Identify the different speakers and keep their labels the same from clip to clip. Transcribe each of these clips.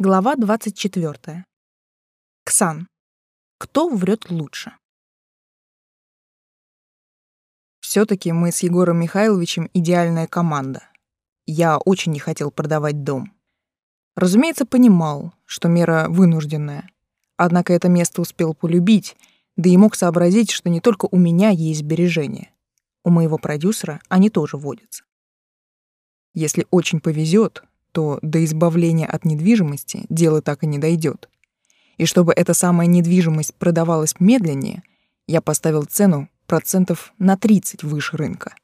Speaker 1: Глава 24. Ксан. Кто врет лучше? все таки мы с Егором Михайловичем идеальная команда. Я очень не хотел продавать дом. Разумеется, понимал, что мера вынужденная. Однако это место успел полюбить, да и мог сообразить, что не только у меня есть сбережения. У моего продюсера они тоже водятся. Если очень повезет, то до избавления от недвижимости дело так и не дойдет. И чтобы эта самая недвижимость продавалась медленнее, я поставил цену процентов на 30 выше рынка.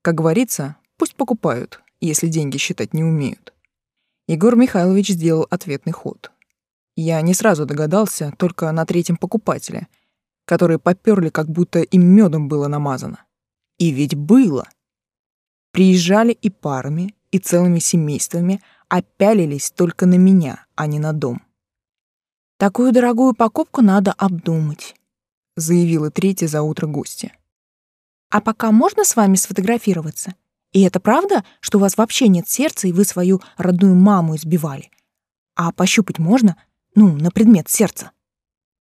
Speaker 1: Как говорится, пусть покупают, если деньги считать не умеют. Егор Михайлович сделал ответный ход. Я не сразу догадался, только на третьем покупателе, которые попёрли, как будто им медом было намазано. И ведь было. Приезжали и парами, и целыми семействами опялились только на меня, а не на дом. «Такую дорогую покупку надо обдумать», — заявила третья за утро гостья. «А пока можно с вами сфотографироваться? И это правда, что у вас вообще нет сердца, и вы свою родную маму избивали? А пощупать можно? Ну, на предмет сердца?»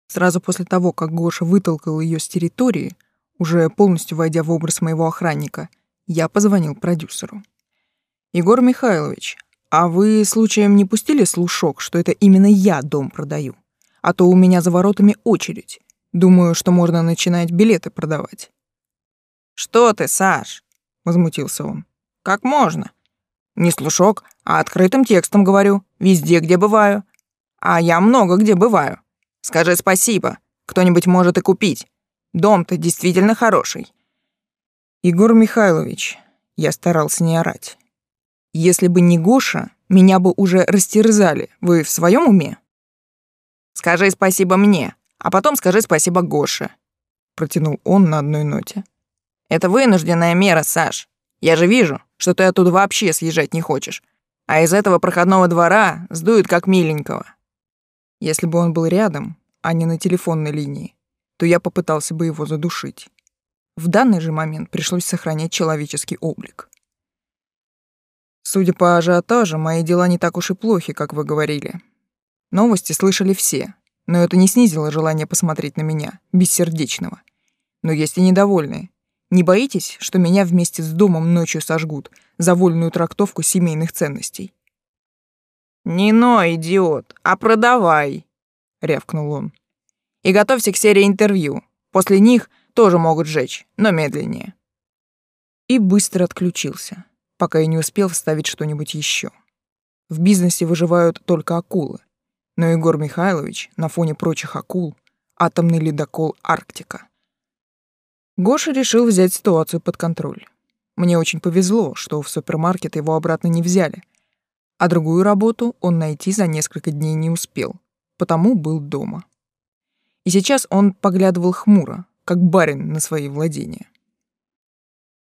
Speaker 1: Сразу после того, как Гоша вытолкал ее с территории, уже полностью войдя в образ моего охранника, я позвонил продюсеру. Егор Михайлович, а вы случаем не пустили слушок, что это именно я дом продаю? А то у меня за воротами очередь. Думаю, что можно начинать билеты продавать. Что ты, Саш? возмутился он. Как можно? Не слушок, а открытым текстом говорю, везде, где бываю. А я много где бываю. Скажи спасибо. Кто-нибудь может и купить. Дом-то действительно хороший. Егор Михайлович, я старался не орать. Если бы не Гоша, меня бы уже растерзали. Вы в своем уме? Скажи спасибо мне, а потом скажи спасибо Гоше, протянул он на одной ноте. Это вынужденная мера, Саш. Я же вижу, что ты оттуда вообще съезжать не хочешь. А из этого проходного двора сдует как миленького. Если бы он был рядом, а не на телефонной линии, то я попытался бы его задушить. В данный же момент пришлось сохранять человеческий облик. Судя по ажиотажу, мои дела не так уж и плохи, как вы говорили. Новости слышали все, но это не снизило желание посмотреть на меня, бессердечного. Но есть и недовольные. Не боитесь, что меня вместе с домом ночью сожгут за вольную трактовку семейных ценностей? «Не ной, идиот, а продавай», — рявкнул он. «И готовься к серии интервью. После них тоже могут сжечь, но медленнее». И быстро отключился пока я не успел вставить что-нибудь еще. В бизнесе выживают только акулы, но Егор Михайлович на фоне прочих акул — атомный ледокол «Арктика». Гоша решил взять ситуацию под контроль. Мне очень повезло, что в супермаркет его обратно не взяли, а другую работу он найти за несколько дней не успел, потому был дома. И сейчас он поглядывал хмуро, как барин на свои владения.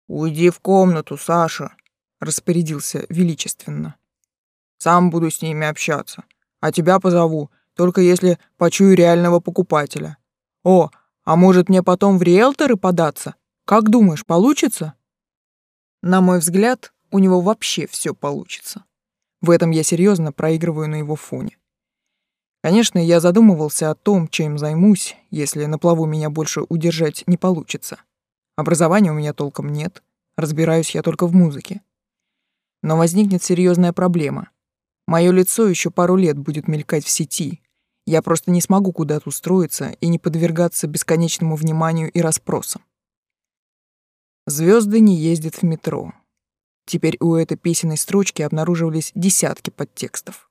Speaker 1: «Уйди в комнату, Саша», распорядился величественно. Сам буду с ними общаться, а тебя позову, только если почую реального покупателя. О, а может мне потом в риэлторы податься? Как думаешь, получится? На мой взгляд, у него вообще все получится. В этом я серьезно проигрываю на его фоне. Конечно, я задумывался о том, чем займусь, если на плаву меня больше удержать не получится. Образования у меня толком нет, разбираюсь я только в музыке. Но возникнет серьезная проблема. Мое лицо еще пару лет будет мелькать в сети. Я просто не смогу куда-то устроиться и не подвергаться бесконечному вниманию и расспросам. Звезды не ездят в метро. Теперь у этой песенной строчки обнаруживались десятки подтекстов.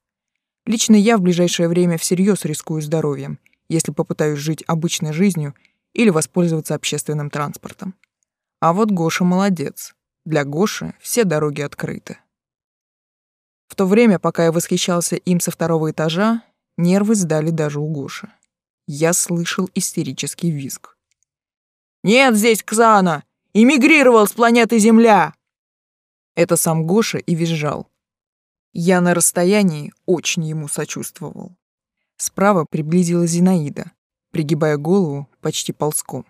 Speaker 1: Лично я в ближайшее время всерьез рискую здоровьем, если попытаюсь жить обычной жизнью или воспользоваться общественным транспортом. А вот Гоша молодец. Для Гоши все дороги открыты. В то время, пока я восхищался им со второго этажа, нервы сдали даже у Гоши. Я слышал истерический визг. «Нет здесь Ксана! Эмигрировал с планеты Земля!» Это сам Гоша и визжал. Я на расстоянии очень ему сочувствовал. Справа приблизилась Зинаида, пригибая голову почти ползком.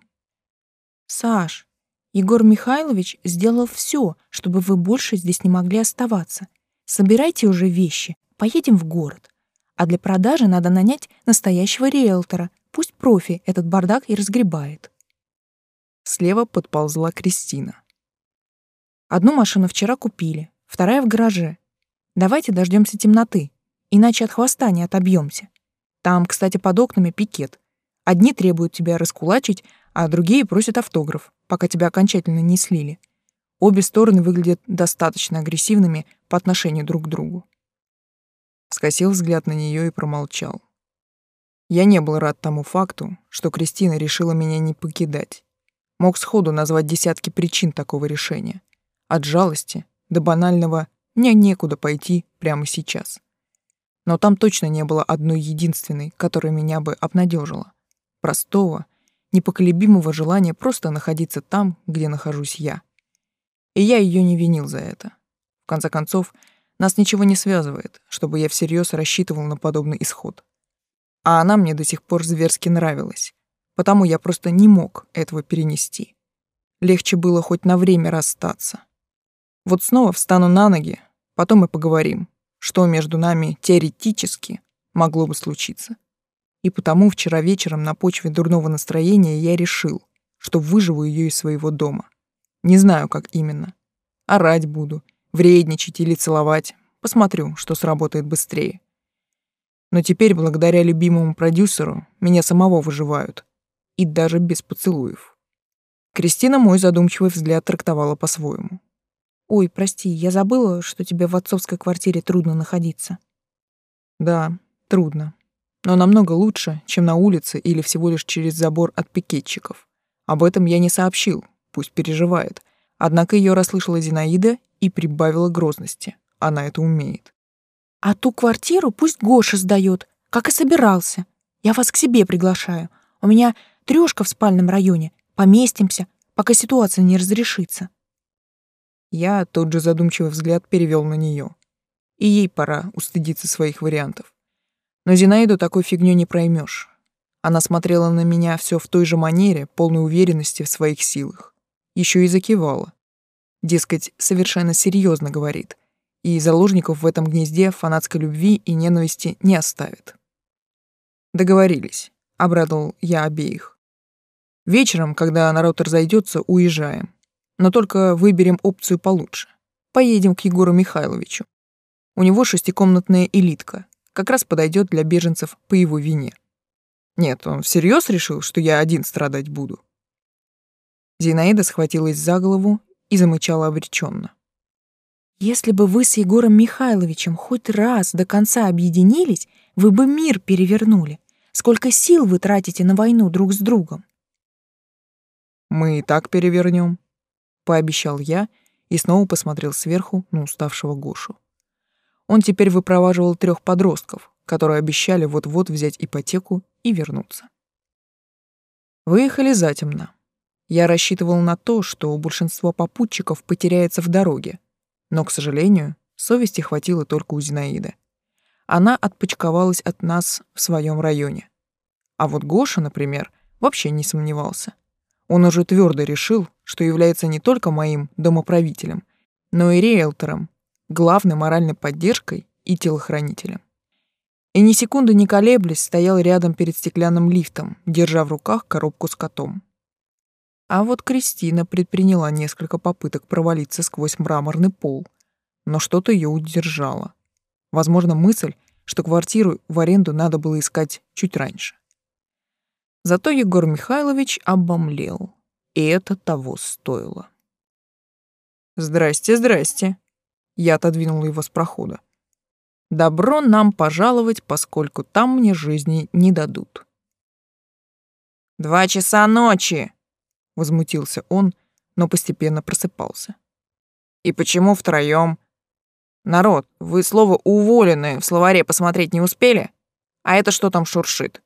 Speaker 2: «Саш, Егор Михайлович сделал все, чтобы вы больше здесь не могли оставаться. Собирайте уже вещи, поедем в город. А для продажи надо нанять настоящего риэлтора. Пусть профи этот бардак и разгребает.
Speaker 1: Слева подползла Кристина.
Speaker 2: Одну машину вчера купили, вторая в гараже. Давайте дождемся темноты, иначе от хвоста не отобьемся. Там, кстати, под окнами пикет. Одни требуют тебя раскулачить, а другие просят автограф, пока тебя окончательно не слили. Обе стороны выглядят достаточно агрессивными по отношению друг к другу.
Speaker 1: Скосил взгляд на нее и промолчал. Я не был рад тому факту, что Кристина решила меня не покидать. Мог сходу назвать десятки причин такого решения. От жалости до банального «мне некуда пойти прямо сейчас». Но там точно не было одной единственной, которая меня бы обнадежила. Простого, непоколебимого желания просто находиться там, где нахожусь я. И я ее не винил за это. В конце концов, нас ничего не связывает, чтобы я всерьез рассчитывал на подобный исход. А она мне до сих пор зверски нравилась, потому я просто не мог этого перенести. Легче было хоть на время расстаться. Вот снова встану на ноги, потом и поговорим, что между нами теоретически могло бы случиться. И потому вчера вечером на почве дурного настроения я решил, что выживу ее из своего дома. Не знаю, как именно. Орать буду, вредничать или целовать. Посмотрю, что сработает быстрее. Но теперь, благодаря любимому продюсеру, меня самого выживают. И даже без поцелуев. Кристина мой задумчивый взгляд трактовала по-своему.
Speaker 2: «Ой, прости, я забыла, что тебе в отцовской квартире трудно находиться».
Speaker 1: «Да, трудно. Но намного лучше, чем на улице или всего лишь через забор от пикетчиков. Об этом я не сообщил, пусть переживает. Однако ее расслышала Зинаида и прибавила грозности. Она это умеет.
Speaker 2: «А ту квартиру пусть Гоша сдает, как и собирался. Я вас к себе приглашаю. У меня трёшка в спальном районе. Поместимся, пока ситуация не разрешится».
Speaker 1: Я тот же задумчивый взгляд перевел на нее. И ей пора устыдиться своих вариантов. Но Зинаиду такой фигню не проймешь. Она смотрела на меня все в той же манере, полной уверенности в своих силах еще и закивала. Дескать, совершенно серьезно говорит, и заложников в этом гнезде фанатской любви и ненависти не оставит. Договорились, обрадовал я обеих. Вечером, когда народ разойдется, уезжаем. Но только выберем опцию получше. Поедем к Егору Михайловичу. У него шестикомнатная элитка, как раз подойдет для беженцев по его вине. Нет, он всерьез решил, что я один страдать буду. Зинаида схватилась за голову и замычала обреченно.
Speaker 2: «Если бы вы с Егором Михайловичем хоть раз до конца объединились, вы бы мир перевернули. Сколько сил вы тратите на войну друг с другом?»
Speaker 1: «Мы и так перевернем», — пообещал я и снова посмотрел сверху на уставшего Гошу. Он теперь выпроваживал трех подростков, которые обещали вот-вот взять ипотеку и вернуться. Выехали затемно. Я рассчитывал на то, что большинство попутчиков потеряется в дороге, но, к сожалению, совести хватило только у Зинаиды. Она отпочковалась от нас в своем районе. А вот Гоша, например, вообще не сомневался. Он уже твердо решил, что является не только моим домоправителем, но и риэлтором, главной моральной поддержкой и телохранителем. И ни секунды не колеблясь, стоял рядом перед стеклянным лифтом, держа в руках коробку с котом. А вот Кристина предприняла несколько попыток провалиться сквозь мраморный пол, но что-то ее удержало. Возможно, мысль, что квартиру в аренду надо было искать чуть раньше. Зато Егор Михайлович обомлел, и это того стоило. «Здрасте, здрасте!» Я отодвинул его с прохода. «Добро нам пожаловать, поскольку там мне жизни не дадут». «Два часа ночи!» Возмутился он, но постепенно просыпался. И почему втроем? Народ, вы слово уволены в словаре посмотреть не успели? А это что там шуршит?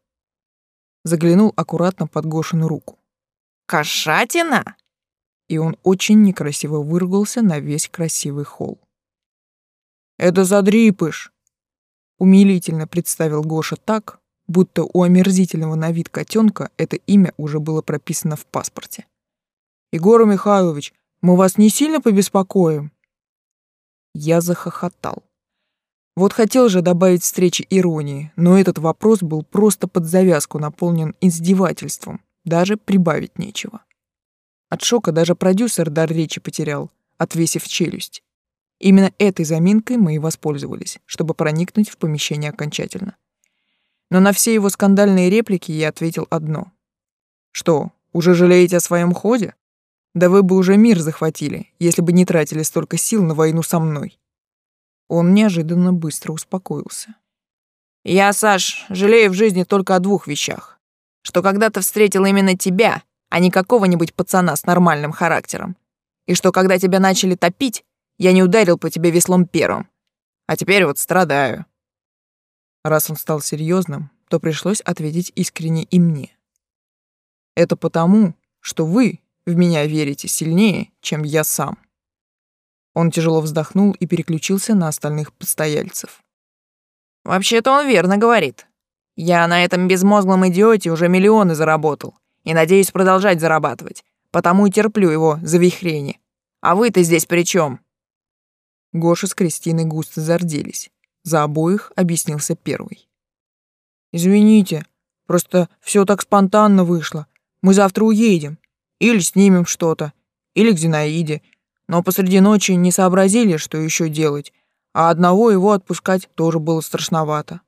Speaker 1: Заглянул аккуратно под Гошину руку. Кошатина? И он очень некрасиво выругался на весь красивый холл. Это задрипыш, умилительно представил Гоша так, будто у омерзительного на вид котенка это имя уже было прописано в паспорте. «Егор Михайлович, мы вас не сильно побеспокоим?» Я захохотал. Вот хотел же добавить встречи иронии, но этот вопрос был просто под завязку наполнен издевательством, даже прибавить нечего. От шока даже продюсер дар речи потерял, отвесив челюсть. Именно этой заминкой мы и воспользовались, чтобы проникнуть в помещение окончательно. Но на все его скандальные реплики я ответил одно. Что, уже жалеете о своем ходе? Да вы бы уже мир захватили, если бы не тратили столько сил на войну со мной. Он неожиданно быстро успокоился.
Speaker 2: «Я, Саш, жалею в жизни только о двух вещах. Что когда-то встретил именно тебя, а не какого-нибудь пацана с нормальным характером. И что когда тебя начали топить, я не ударил по тебе веслом первым. А теперь вот страдаю».
Speaker 1: Раз он стал серьезным, то пришлось ответить искренне и мне. «Это потому, что вы в меня верите сильнее, чем я сам». Он тяжело вздохнул и переключился на остальных постояльцев.
Speaker 2: «Вообще-то он верно говорит. Я на этом безмозглом идиоте уже миллионы заработал и надеюсь продолжать зарабатывать, потому и терплю его завихрение. А вы-то здесь при чем?
Speaker 1: Гоша с Кристиной густо зарделись. За обоих объяснился первый.
Speaker 3: «Извините, просто все так спонтанно вышло. Мы завтра уедем. Или снимем что-то, или к Зинаиде, но посреди ночи не сообразили, что еще делать, а одного его отпускать тоже было страшновато.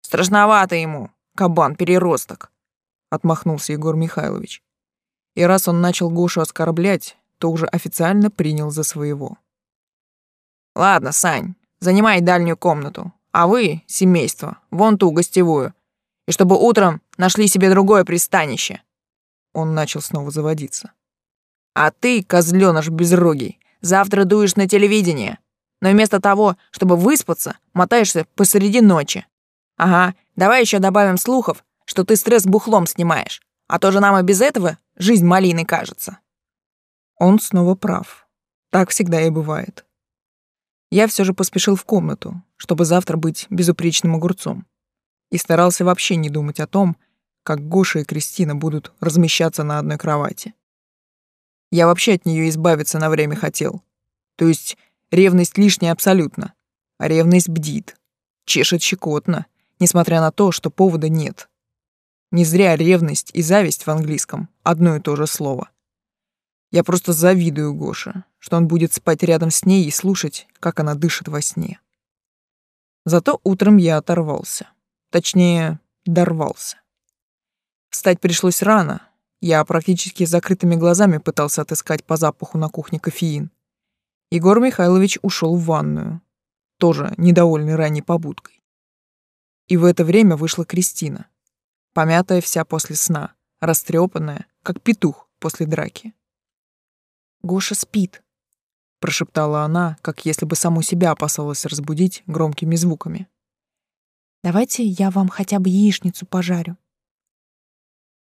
Speaker 2: «Страшновато ему, кабан-переросток», — отмахнулся Егор Михайлович.
Speaker 1: И раз он начал Гошу оскорблять, то уже официально принял за своего.
Speaker 2: «Ладно, Сань, занимай дальнюю комнату, а вы, семейство, вон ту гостевую, и чтобы утром нашли себе другое пристанище».
Speaker 1: Он начал снова заводиться.
Speaker 2: А ты, козлёныш безрогий, завтра дуешь на телевидение. Но вместо того, чтобы выспаться, мотаешься посреди ночи. Ага, давай еще добавим слухов, что ты стресс бухлом снимаешь. А то же нам и без этого жизнь малиной кажется.
Speaker 1: Он снова прав. Так всегда и бывает. Я все же поспешил в комнату, чтобы завтра быть безупречным огурцом. И старался вообще не думать о том, как Гоша и Кристина будут размещаться на одной кровати. Я вообще от нее избавиться на время хотел. То есть ревность лишняя абсолютно. А ревность бдит. Чешет щекотно, несмотря на то, что повода нет. Не зря ревность и зависть в английском — одно и то же слово. Я просто завидую Гоше, что он будет спать рядом с ней и слушать, как она дышит во сне. Зато утром я оторвался. Точнее, дорвался. Встать пришлось рано, я практически закрытыми глазами пытался отыскать по запаху на кухне кофеин. Егор Михайлович ушел в ванную, тоже недовольный ранней побудкой. И в это время вышла Кристина, помятая вся после сна, растрепанная, как петух после драки.
Speaker 4: «Гоша спит», —
Speaker 1: прошептала она, как если бы саму себя опасалась разбудить громкими звуками.
Speaker 4: «Давайте я вам хотя бы яичницу пожарю»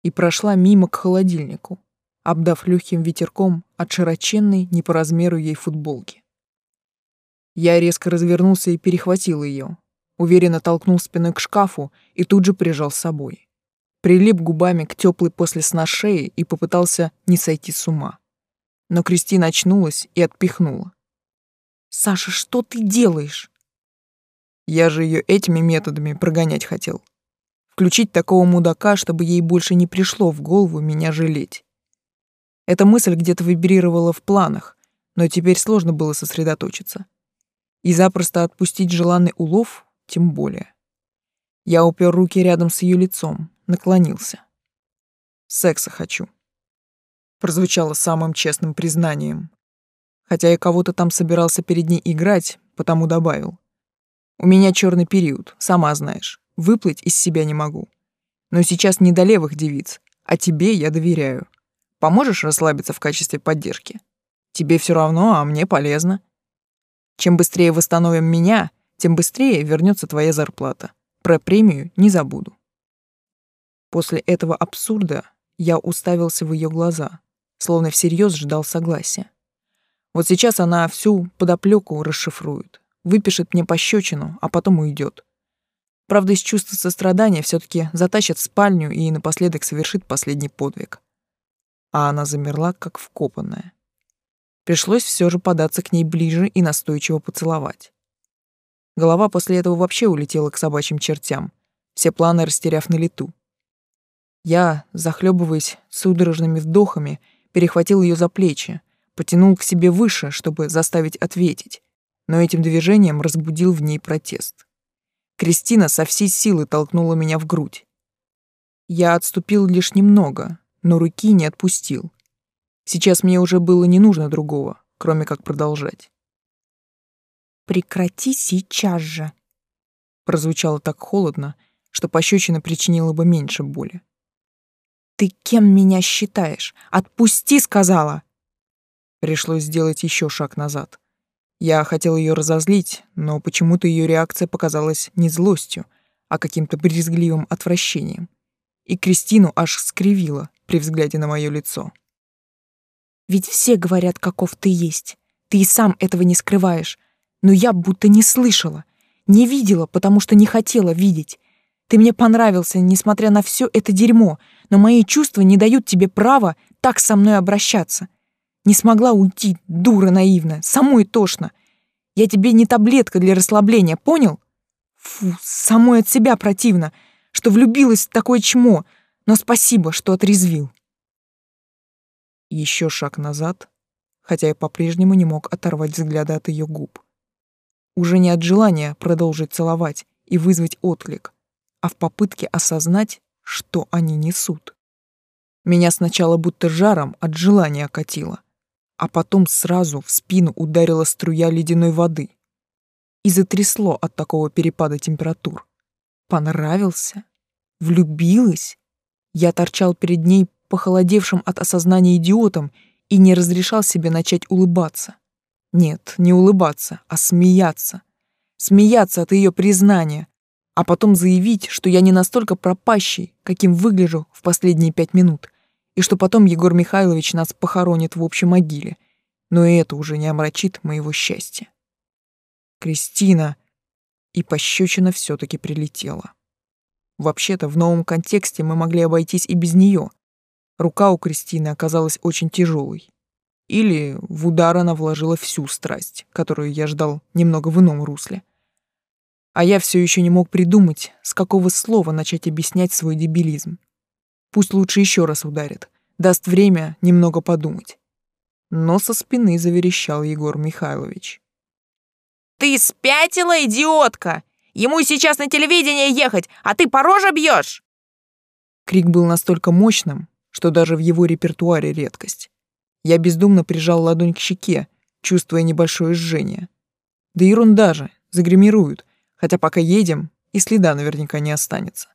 Speaker 1: и прошла мимо к холодильнику, обдав легким ветерком от широченной не по размеру ей футболки. Я резко развернулся и перехватил ее, уверенно толкнул спиной к шкафу и тут же прижал с собой. Прилип губами к теплой после сна шее и попытался не сойти с ума. Но Кристина очнулась и отпихнула.
Speaker 4: «Саша, что ты делаешь?»
Speaker 1: Я же ее этими методами прогонять хотел. Включить такого мудака, чтобы ей больше не пришло в голову меня жалеть. Эта мысль где-то вибрировала в планах, но теперь сложно было сосредоточиться. И запросто отпустить желанный улов тем более. Я упер руки рядом с ее лицом, наклонился. «Секса хочу», — прозвучало самым честным признанием. Хотя я кого-то там собирался перед ней играть, потому добавил. «У меня черный период, сама знаешь. Выплыть из себя не могу. Но сейчас не до левых девиц, а тебе я доверяю. Поможешь расслабиться в качестве поддержки? Тебе все равно, а мне полезно. Чем быстрее восстановим меня, тем быстрее вернется твоя зарплата. Про премию не забуду. После этого абсурда я уставился в ее глаза, словно всерьез ждал согласия. Вот сейчас она всю подоплеку расшифрует, выпишет мне пощечину, а потом уйдет. Правда, из чувства сострадания все таки затащит в спальню и напоследок совершит последний подвиг. А она замерла, как вкопанная. Пришлось все же податься к ней ближе и настойчиво поцеловать. Голова после этого вообще улетела к собачьим чертям, все планы растеряв на лету. Я, захлебываясь судорожными вдохами, перехватил ее за плечи, потянул к себе выше, чтобы заставить ответить, но этим движением разбудил в ней протест. Кристина со всей силы толкнула меня в грудь. Я отступил лишь немного, но руки не отпустил. Сейчас мне уже было не нужно другого, кроме как продолжать.
Speaker 2: «Прекрати сейчас же!»
Speaker 1: Прозвучало так холодно, что пощечина причинила бы меньше боли.
Speaker 2: «Ты кем меня считаешь? Отпусти!» — сказала.
Speaker 1: Пришлось сделать еще шаг назад. Я хотел ее разозлить, но почему-то ее реакция показалась не злостью, а каким-то брезгливым отвращением. И Кристину аж скривила при взгляде на мое лицо.
Speaker 2: «Ведь все говорят, каков ты есть. Ты и сам этого не скрываешь. Но я будто не слышала, не видела, потому что не хотела видеть. Ты мне понравился, несмотря на все это дерьмо, но мои чувства не дают тебе права так со мной обращаться. Не смогла уйти, дура наивная, самой тошно. Я тебе не таблетка для расслабления, понял? Фу, самой от себя противно, что влюбилась в такое чмо, но спасибо, что отрезвил.
Speaker 1: Еще шаг назад, хотя я по-прежнему не мог оторвать взгляда от ее губ. Уже не от желания продолжить целовать и вызвать отклик, а в попытке осознать, что они несут. Меня сначала будто жаром от желания окатило — а потом сразу в спину ударила струя ледяной воды и затрясло от такого перепада температур. Понравился? Влюбилась? Я торчал перед ней похолодевшим от осознания идиотом и не разрешал себе начать улыбаться. Нет, не улыбаться, а смеяться. Смеяться от ее признания, а потом заявить, что я не настолько пропащий, каким выгляжу в последние пять минут, и что потом Егор Михайлович нас похоронит в общей могиле, но и это уже не омрачит моего счастья. Кристина и пощечина все таки прилетела. Вообще-то в новом контексте мы могли обойтись и без нее. Рука у Кристины оказалась очень тяжелой. Или в удар она вложила всю страсть, которую я ждал немного в ином русле. А я все еще не мог придумать, с какого слова начать объяснять свой дебилизм. Пусть лучше еще раз ударит. Даст время немного подумать. Но со спины заверещал Егор Михайлович.
Speaker 3: «Ты спятила, идиотка! Ему сейчас на телевидение ехать, а ты по роже бьешь!»
Speaker 1: Крик был настолько мощным, что даже в его репертуаре редкость. Я бездумно прижал ладонь к щеке, чувствуя небольшое жжение. Да ерунда же, загримируют, хотя пока едем, и следа наверняка не останется.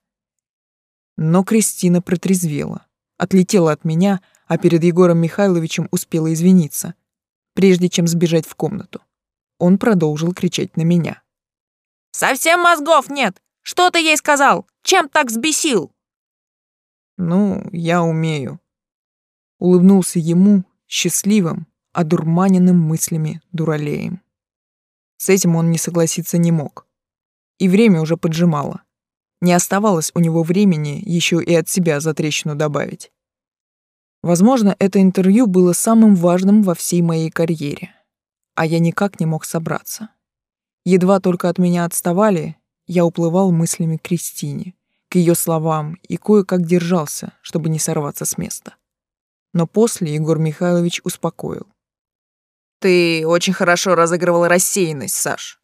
Speaker 1: Но Кристина протрезвела, отлетела от меня, а перед Егором Михайловичем успела извиниться, прежде чем сбежать в комнату. Он продолжил кричать на меня.
Speaker 3: «Совсем мозгов нет! Что ты ей сказал? Чем так взбесил?»
Speaker 1: «Ну, я умею». Улыбнулся ему счастливым, одурманенным мыслями дуралеем. С этим он не согласиться не мог. И время уже поджимало. Не оставалось у него времени еще и от себя за трещину добавить. Возможно, это интервью было самым важным во всей моей карьере, а я никак не мог собраться. Едва только от меня отставали, я уплывал мыслями к Кристине, к ее словам и кое-как держался, чтобы не сорваться с места. Но после Егор Михайлович успокоил.
Speaker 3: «Ты очень хорошо разыгрывал рассеянность, Саш.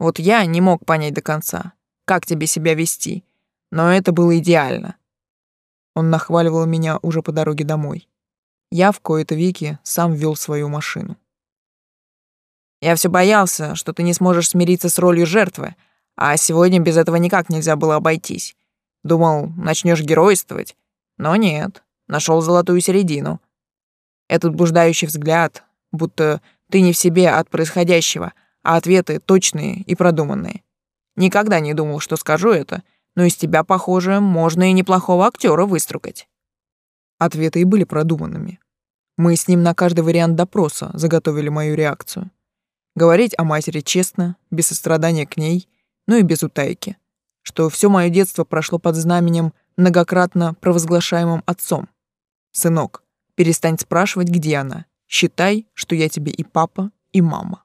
Speaker 3: Вот я не мог понять до конца, как тебе себя вести. Но это было идеально. Он нахваливал меня уже по дороге домой. Я в кои-то веки сам вел свою машину. Я все боялся, что ты не сможешь смириться с ролью жертвы, а сегодня без этого никак нельзя было обойтись. Думал, начнешь геройствовать, но нет, нашел золотую середину. Этот блуждающий взгляд, будто ты не в себе от происходящего, а ответы точные и продуманные. Никогда не думал, что скажу это, но из тебя, похоже, можно и неплохого актера выстругать.
Speaker 1: Ответы и были продуманными. Мы с ним на каждый вариант допроса заготовили мою реакцию. Говорить о матери честно, без сострадания к ней, но и без утайки. Что все мое детство прошло под знаменем, многократно провозглашаемым отцом. «Сынок, перестань спрашивать, где она. Считай, что я тебе и папа, и мама».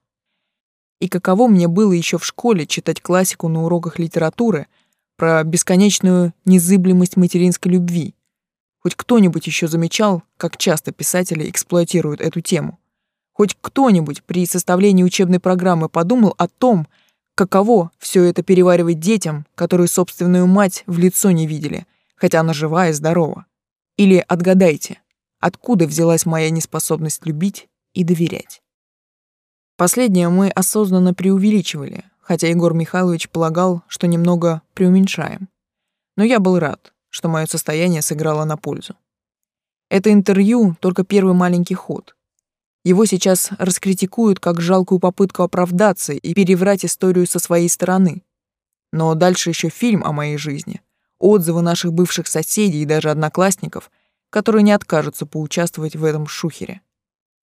Speaker 1: И каково мне было еще в школе читать классику на уроках литературы про бесконечную незыблемость материнской любви. Хоть кто-нибудь еще замечал, как часто писатели эксплуатируют эту тему. Хоть кто-нибудь при составлении учебной программы подумал о том, каково все это переваривать детям, которые собственную мать в лицо не видели, хотя она жива и здорова. Или отгадайте, откуда взялась моя неспособность любить и доверять. Последнее мы осознанно преувеличивали, хотя Егор Михайлович полагал, что немного преуменьшаем. Но я был рад, что мое состояние сыграло на пользу. Это интервью — только первый маленький ход. Его сейчас раскритикуют как жалкую попытку оправдаться и переврать историю со своей стороны. Но дальше еще фильм о моей жизни, отзывы наших бывших соседей и даже одноклассников, которые не откажутся поучаствовать в этом шухере.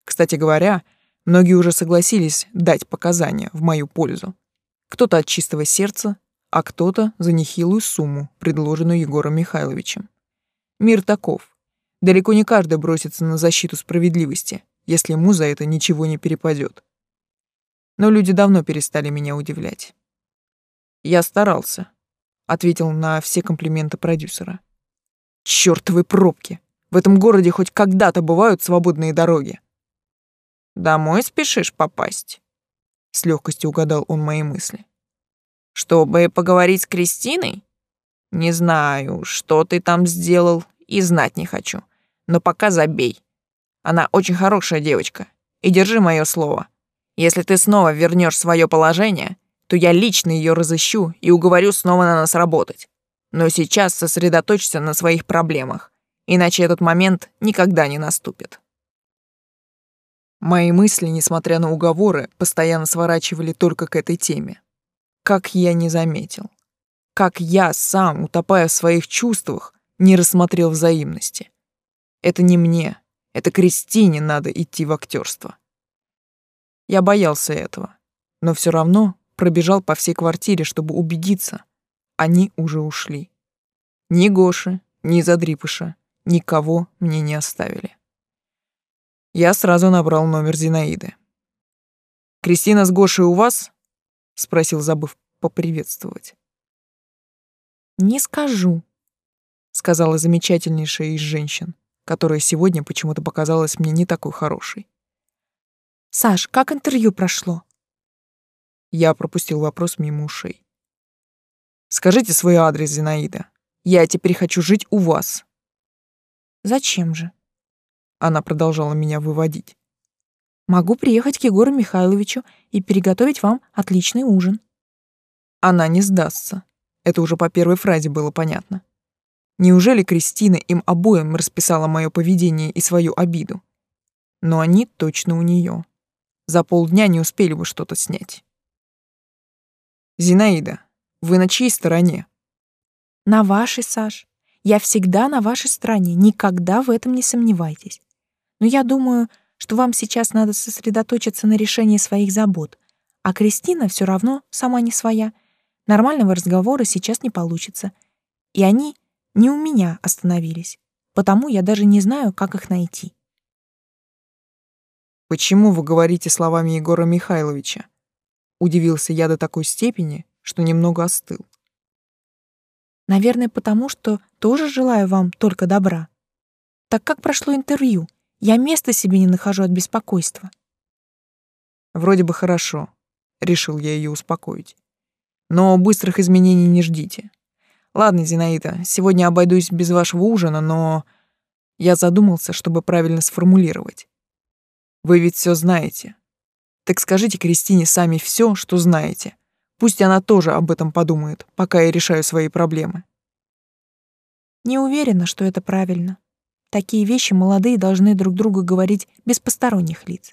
Speaker 1: Кстати говоря, Многие уже согласились дать показания в мою пользу. Кто-то от чистого сердца, а кто-то за нехилую сумму, предложенную Егором Михайловичем. Мир таков. Далеко не каждый бросится на защиту справедливости, если ему за это ничего не перепадет. Но люди давно перестали меня удивлять. «Я старался», — ответил на все комплименты продюсера. «Чёртовы пробки! В этом городе хоть когда-то бывают свободные дороги. Домой спешишь попасть?» С легкостью угадал он мои мысли. «Чтобы поговорить с Кристиной? Не знаю, что ты там сделал, и знать не хочу. Но пока забей. Она очень хорошая девочка. И держи мое слово. Если ты снова вернешь свое положение, то я лично ее разыщу и уговорю снова на нас работать. Но сейчас сосредоточься на своих проблемах, иначе этот момент никогда не наступит. Мои мысли, несмотря на уговоры, постоянно сворачивали только к этой теме. Как я не заметил. Как я сам, утопая в своих чувствах, не рассмотрел взаимности. Это не мне, это Кристине надо идти в актерство. Я боялся этого, но все равно пробежал по всей квартире, чтобы убедиться. Они уже ушли. Ни Гоши, ни Задрипыша, никого мне не оставили. Я сразу набрал номер Зинаиды. «Кристина с Гошей у вас?» — спросил, забыв поприветствовать.
Speaker 2: «Не скажу», — сказала замечательнейшая из женщин, которая сегодня почему-то показалась мне не такой хорошей. «Саш, как интервью прошло?»
Speaker 1: Я пропустил вопрос мимо ушей. «Скажите свой адрес, Зинаида. Я теперь хочу жить у вас».
Speaker 2: «Зачем же?»
Speaker 1: Она продолжала меня выводить.
Speaker 2: Могу приехать к Егору Михайловичу и приготовить вам отличный ужин.
Speaker 1: Она не сдастся. Это уже по первой фразе было понятно. Неужели Кристина им обоим расписала мое поведение и свою обиду? Но они точно у нее. За полдня не успели бы что-то снять. Зинаида, вы на чьей стороне?
Speaker 2: На вашей, Саш. Я всегда на вашей стороне, никогда в этом не сомневайтесь. Но я думаю, что вам сейчас надо сосредоточиться на решении своих забот. А Кристина все равно сама не своя. Нормального разговора сейчас не получится. И они не у меня остановились. Потому я даже не знаю, как их найти.
Speaker 1: «Почему вы говорите словами Егора Михайловича?» Удивился я до такой степени, что немного остыл.
Speaker 2: «Наверное, потому что тоже желаю вам только добра. Так как прошло интервью? Я места себе не нахожу от беспокойства.
Speaker 1: Вроде бы хорошо, решил я ее успокоить. Но быстрых изменений не ждите. Ладно, Зинаида, сегодня обойдусь без вашего ужина, но я задумался, чтобы правильно сформулировать. Вы ведь все знаете. Так скажите Кристине сами все, что знаете. Пусть она тоже об этом подумает, пока я решаю свои проблемы.
Speaker 2: Не уверена, что это правильно. Такие вещи молодые должны друг другу говорить без посторонних лиц.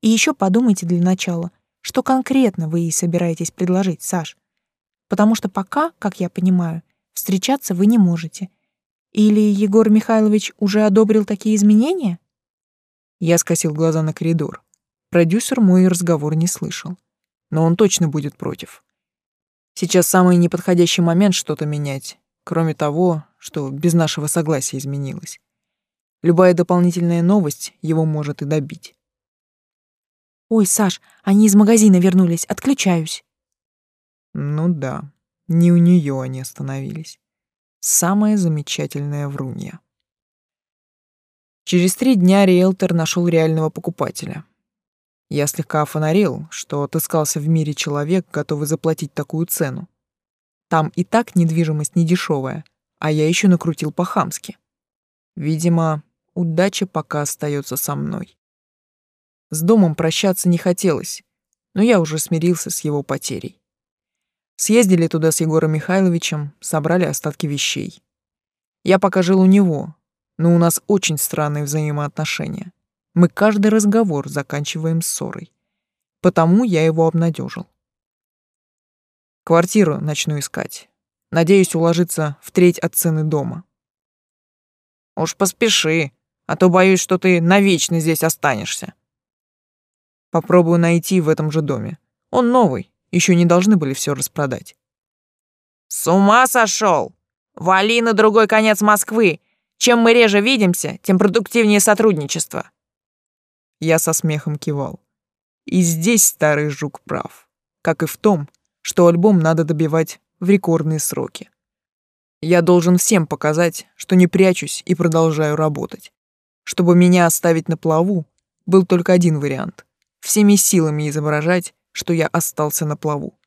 Speaker 2: И еще подумайте для начала, что конкретно вы ей собираетесь предложить, Саш. Потому что пока, как я понимаю, встречаться вы не можете. Или Егор Михайлович уже одобрил такие изменения?
Speaker 1: Я скосил глаза на коридор. Продюсер мой разговор не слышал. Но он точно будет против. Сейчас самый неподходящий момент что-то менять, кроме того, что без нашего согласия изменилось. Любая дополнительная новость его может и добить.
Speaker 4: Ой, Саш, они из магазина вернулись, отключаюсь.
Speaker 3: Ну да, не у нее они остановились. Самая замечательная врунья. Через три дня риэлтор нашел реального покупателя. Я слегка офонарил, что отыскался в мире человек, готовый заплатить такую цену. Там и так недвижимость недешевая, а я еще накрутил по-хамски. Видимо, удача пока остается со мной. С домом прощаться не хотелось, но я уже смирился с его потерей. Съездили туда с Егором Михайловичем, собрали остатки вещей. Я пока жил у него, но у нас очень странные взаимоотношения. Мы каждый разговор заканчиваем ссорой. Потому я его обнадежил. Квартиру начну искать. Надеюсь уложиться в треть от цены дома. Уж поспеши, а то боюсь, что ты навечно здесь останешься. Попробую найти в этом же доме. Он новый, еще не должны были все распродать. С ума сошел! Вали на другой конец Москвы. Чем мы реже видимся, тем продуктивнее сотрудничество. Я со смехом кивал. И здесь старый жук прав. Как и в том, что альбом надо добивать в рекордные сроки. Я должен всем показать, что не прячусь и продолжаю работать. Чтобы меня оставить на плаву, был только один вариант — всеми силами изображать, что я остался на плаву.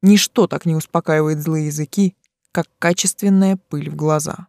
Speaker 3: Ничто так не успокаивает злые языки, как качественная пыль в глаза.